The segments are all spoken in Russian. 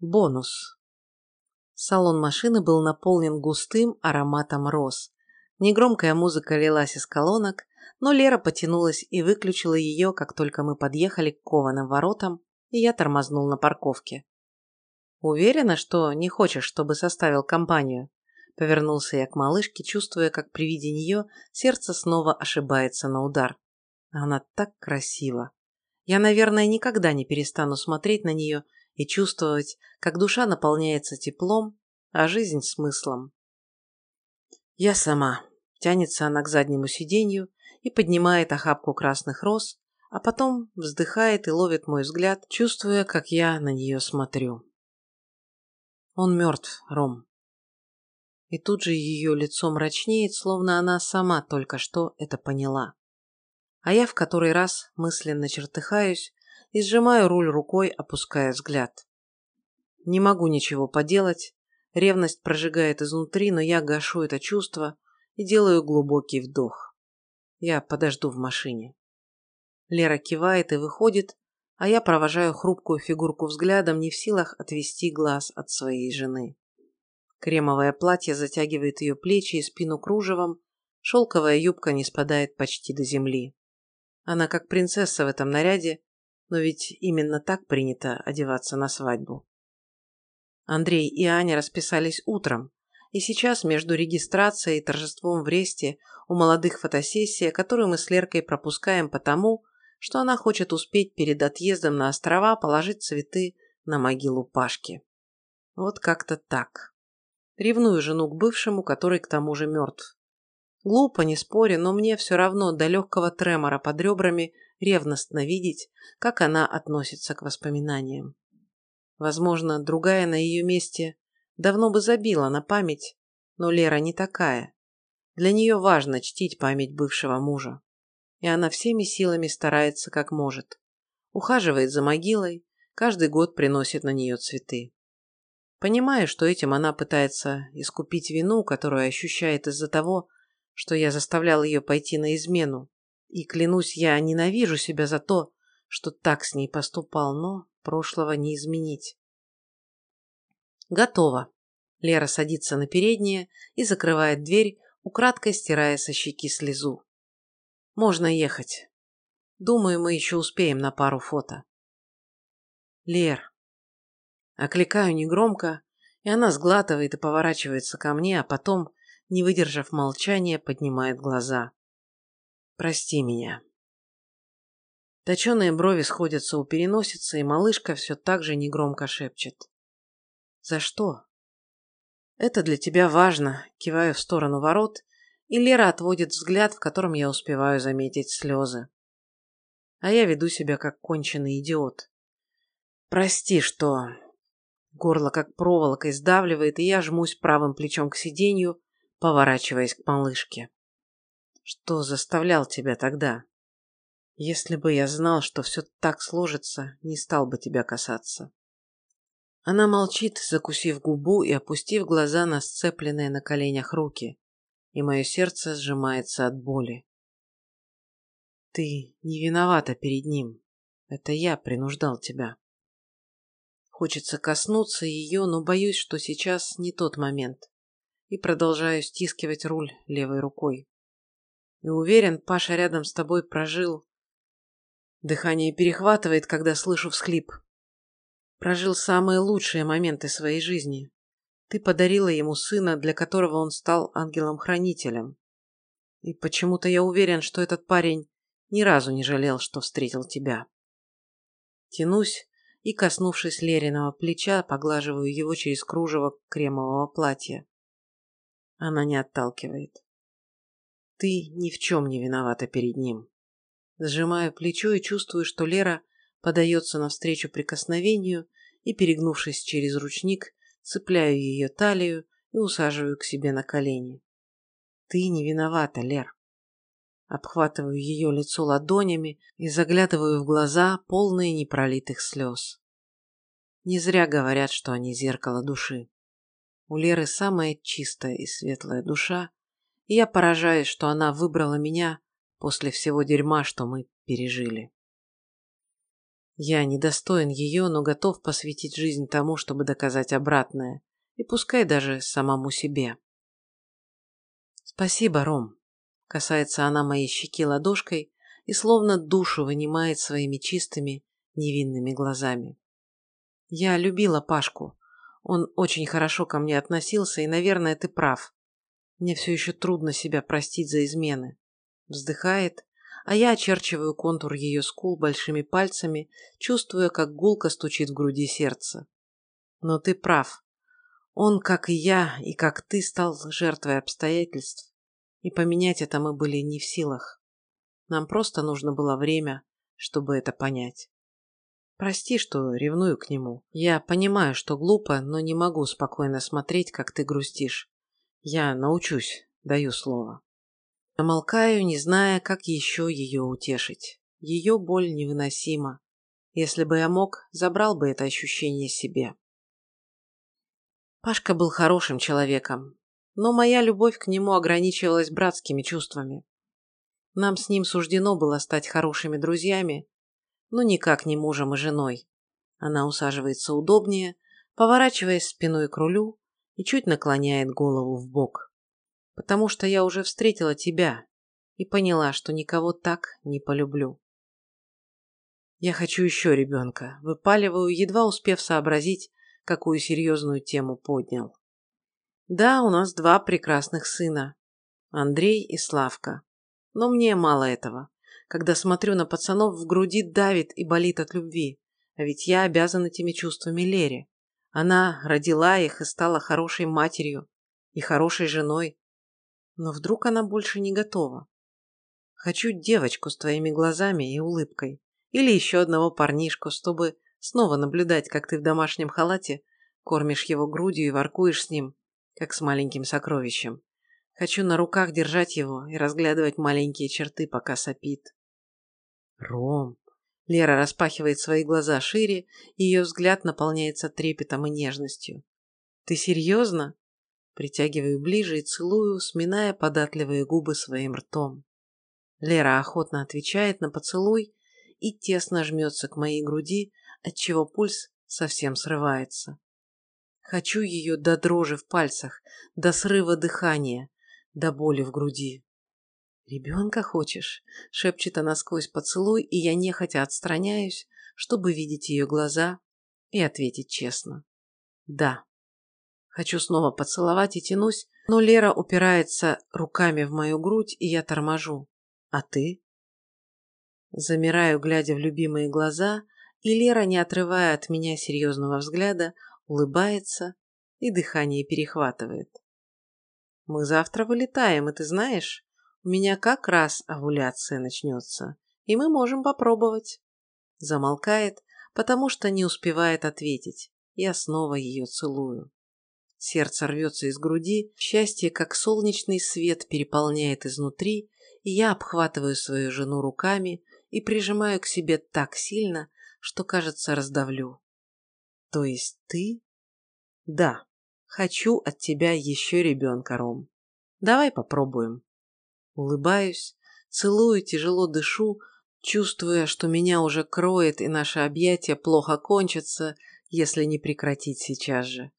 Бонус. Салон машины был наполнен густым ароматом роз. Негромкая музыка лилась из колонок, но Лера потянулась и выключила ее, как только мы подъехали к кованым воротам, и я тормознул на парковке. «Уверена, что не хочешь, чтобы составил компанию?» Повернулся я к малышке, чувствуя, как при виде нее сердце снова ошибается на удар. Она так красива. Я, наверное, никогда не перестану смотреть на нее и чувствовать, как душа наполняется теплом, а жизнь смыслом. Я сама. Тянется она к заднему сиденью и поднимает охапку красных роз, а потом вздыхает и ловит мой взгляд, чувствуя, как я на нее смотрю. Он мертв, Ром. И тут же ее лицо мрачнеет, словно она сама только что это поняла. А я в который раз мысленно чертыхаюсь и сжимаю руль рукой, опуская взгляд. Не могу ничего поделать, ревность прожигает изнутри, но я гашу это чувство и делаю глубокий вдох. Я подожду в машине. Лера кивает и выходит, а я провожаю хрупкую фигурку взглядом, не в силах отвести глаз от своей жены. Кремовое платье затягивает ее плечи и спину кружевом, шелковая юбка не спадает почти до земли. Она как принцесса в этом наряде, но ведь именно так принято одеваться на свадьбу. Андрей и Аня расписались утром, и сейчас между регистрацией и торжеством в Ресте у молодых фотосессия, которую мы с Леркой пропускаем потому, что она хочет успеть перед отъездом на острова положить цветы на могилу Пашки. Вот как-то так. Ревную жену к бывшему, который к тому же мертв. Глупо, не спорю, но мне все равно до легкого тремора под ребрами ревностно видеть, как она относится к воспоминаниям. Возможно, другая на ее месте давно бы забила на память, но Лера не такая. Для нее важно чтить память бывшего мужа. И она всеми силами старается как может. Ухаживает за могилой, каждый год приносит на нее цветы. Понимаю, что этим она пытается искупить вину, которую ощущает из-за того, что я заставлял ее пойти на измену. И клянусь, я ненавижу себя за то, что так с ней поступал, но прошлого не изменить. Готово. Лера садится на переднее и закрывает дверь, украдкой стирая со щеки слезу. Можно ехать. Думаю, мы еще успеем на пару фото. Лер. Окликаю негромко, и она сглатывает и поворачивается ко мне, а потом не выдержав молчания, поднимает глаза. «Прости меня». Точеные брови сходятся у переносицы, и малышка все так же негромко шепчет. «За что?» «Это для тебя важно», – киваю в сторону ворот, и Лера отводит взгляд, в котором я успеваю заметить слезы. А я веду себя как конченый идиот. «Прости, что...» Горло как проволокой сдавливает, и я жмусь правым плечом к сиденью, поворачиваясь к малышке. Что заставлял тебя тогда? Если бы я знал, что все так сложится, не стал бы тебя касаться. Она молчит, закусив губу и опустив глаза на сцепленные на коленях руки, и мое сердце сжимается от боли. Ты не виновата перед ним. Это я принуждал тебя. Хочется коснуться ее, но боюсь, что сейчас не тот момент и продолжаю стискивать руль левой рукой. И уверен, Паша рядом с тобой прожил. Дыхание перехватывает, когда слышу всхлип. Прожил самые лучшие моменты своей жизни. Ты подарила ему сына, для которого он стал ангелом-хранителем. И почему-то я уверен, что этот парень ни разу не жалел, что встретил тебя. Тянусь и, коснувшись Лериного плеча, поглаживаю его через кружево кремового платья. Она не отталкивает. Ты ни в чем не виновата перед ним. Сжимаю плечо и чувствую, что Лера подается навстречу прикосновению и, перегнувшись через ручник, цепляю ее талию и усаживаю к себе на колени. Ты не виновата, Лер. Обхватываю ее лицо ладонями и заглядываю в глаза, полные непролитых слез. Не зря говорят, что они зеркало души. У Леры самая чистая и светлая душа, я поражаюсь, что она выбрала меня после всего дерьма, что мы пережили. Я недостоин ее, но готов посвятить жизнь тому, чтобы доказать обратное, и пускай даже самому себе. Спасибо, Ром. Касается она моей щеки ладошкой и словно душу вынимает своими чистыми, невинными глазами. Я любила Пашку. Он очень хорошо ко мне относился, и, наверное, ты прав. Мне все еще трудно себя простить за измены. Вздыхает, а я очерчиваю контур ее скул большими пальцами, чувствуя, как гулко стучит в груди сердце. Но ты прав. Он, как и я, и как ты, стал жертвой обстоятельств. И поменять это мы были не в силах. Нам просто нужно было время, чтобы это понять. Прости, что ревную к нему. Я понимаю, что глупо, но не могу спокойно смотреть, как ты грустишь. Я научусь, даю слово. Замолкаю, не зная, как еще ее утешить. Ее боль невыносима. Если бы я мог, забрал бы это ощущение себе. Пашка был хорошим человеком, но моя любовь к нему ограничивалась братскими чувствами. Нам с ним суждено было стать хорошими друзьями, но никак не мужем и женой. Она усаживается удобнее, поворачиваясь спиной к рулю и чуть наклоняет голову в бок. Потому что я уже встретила тебя и поняла, что никого так не полюблю. Я хочу еще ребенка, выпаливаю, едва успев сообразить, какую серьезную тему поднял. Да, у нас два прекрасных сына, Андрей и Славка. Но мне мало этого. Когда смотрю на пацанов, в груди давит и болит от любви. А ведь я обязан этими чувствами Лере. Она родила их и стала хорошей матерью и хорошей женой. Но вдруг она больше не готова. Хочу девочку с твоими глазами и улыбкой. Или еще одного парнишку, чтобы снова наблюдать, как ты в домашнем халате кормишь его грудью и воркуешь с ним, как с маленьким сокровищем. Хочу на руках держать его и разглядывать маленькие черты, пока сопит. Ром. Лера распахивает свои глаза шире, и ее взгляд наполняется трепетом и нежностью. Ты серьезно? Притягиваю ближе и целую, сминая податливые губы своим ртом. Лера охотно отвечает на поцелуй и тесно жмется к моей груди, отчего пульс совсем срывается. Хочу ее до дрожи в пальцах, до срыва дыхания, до боли в груди. «Ребенка хочешь?» — шепчет она сквозь поцелуй, и я нехотя отстраняюсь, чтобы видеть ее глаза и ответить честно. «Да». Хочу снова поцеловать и тянусь, но Лера упирается руками в мою грудь, и я торможу. «А ты?» Замираю, глядя в любимые глаза, и Лера, не отрывая от меня серьезного взгляда, улыбается и дыхание перехватывает. «Мы завтра вылетаем, и ты знаешь, у меня как раз овуляция начнется, и мы можем попробовать. Замолкает, потому что не успевает ответить. Я снова ее целую. Сердце рвется из груди, счастье, как солнечный свет, переполняет изнутри, и я обхватываю свою жену руками и прижимаю к себе так сильно, что, кажется, раздавлю. То есть ты? Да, хочу от тебя еще ребенка, Ром. Давай попробуем. Улыбаюсь, целую, тяжело дышу, чувствуя, что меня уже кроет и наше объятие плохо кончится, если не прекратить сейчас же.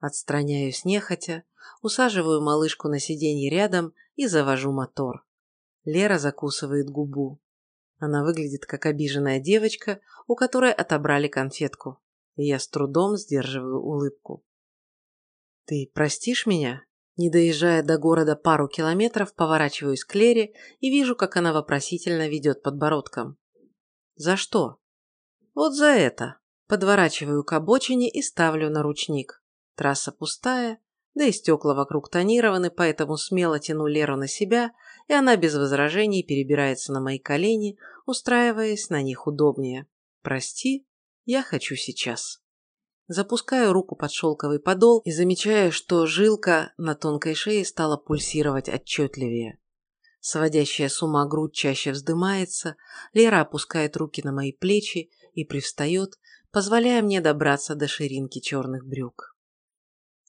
Отстраняюсь нехотя, усаживаю малышку на сиденье рядом и завожу мотор. Лера закусывает губу. Она выглядит как обиженная девочка, у которой отобрали конфетку. И я с трудом сдерживаю улыбку. «Ты простишь меня?» Не доезжая до города пару километров, поворачиваюсь к Лере и вижу, как она вопросительно ведет подбородком. «За что?» «Вот за это». Подворачиваю к обочине и ставлю на ручник. Трасса пустая, да и стекла вокруг тонированы, поэтому смело тяну Леру на себя, и она без возражений перебирается на мои колени, устраиваясь на них удобнее. «Прости, я хочу сейчас». Запускаю руку под шелковый подол и замечаю, что жилка на тонкой шее стала пульсировать отчетливее. Сводящая с ума грудь чаще вздымается, Лера опускает руки на мои плечи и привстает, позволяя мне добраться до ширинки черных брюк.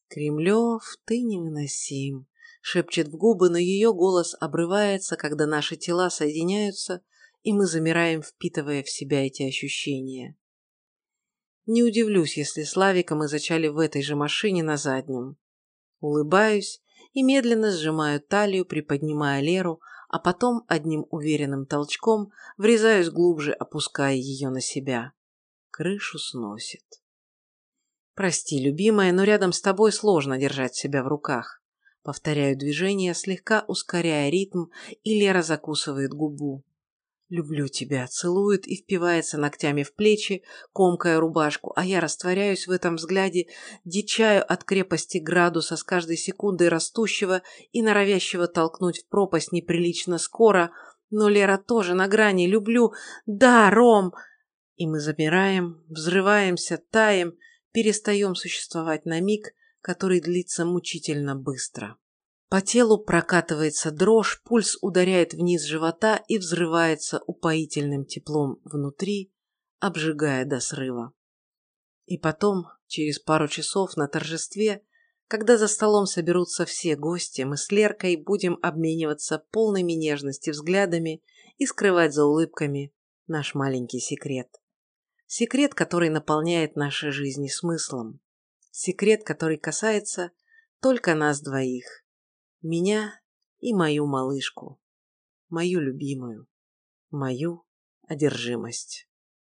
«Кремлев, ты невыносим», — шепчет в губы, но ее голос обрывается, когда наши тела соединяются, и мы замираем, впитывая в себя эти ощущения. Не удивлюсь, если Славика мы зачали в этой же машине на заднем. Улыбаюсь и медленно сжимаю талию, приподнимая Леру, а потом одним уверенным толчком врезаюсь глубже, опуская ее на себя. Крышу сносит. Прости, любимая, но рядом с тобой сложно держать себя в руках. Повторяю движение, слегка ускоряя ритм, и Лера закусывает губу. «Люблю тебя», целует и впивается ногтями в плечи, комкая рубашку, а я растворяюсь в этом взгляде, дичаю от крепости градуса с каждой секундой растущего и норовящего толкнуть в пропасть неприлично скоро, но Лера тоже на грани «люблю», «да, Ром!» И мы замираем, взрываемся, таем, перестаем существовать на миг, который длится мучительно быстро. По телу прокатывается дрожь, пульс ударяет вниз живота и взрывается упоительным теплом внутри, обжигая до срыва. И потом, через пару часов на торжестве, когда за столом соберутся все гости, мы с Леркой будем обмениваться полными нежности взглядами и скрывать за улыбками наш маленький секрет. Секрет, который наполняет наши жизни смыслом. Секрет, который касается только нас двоих меня и мою малышку, мою любимую, мою одержимость.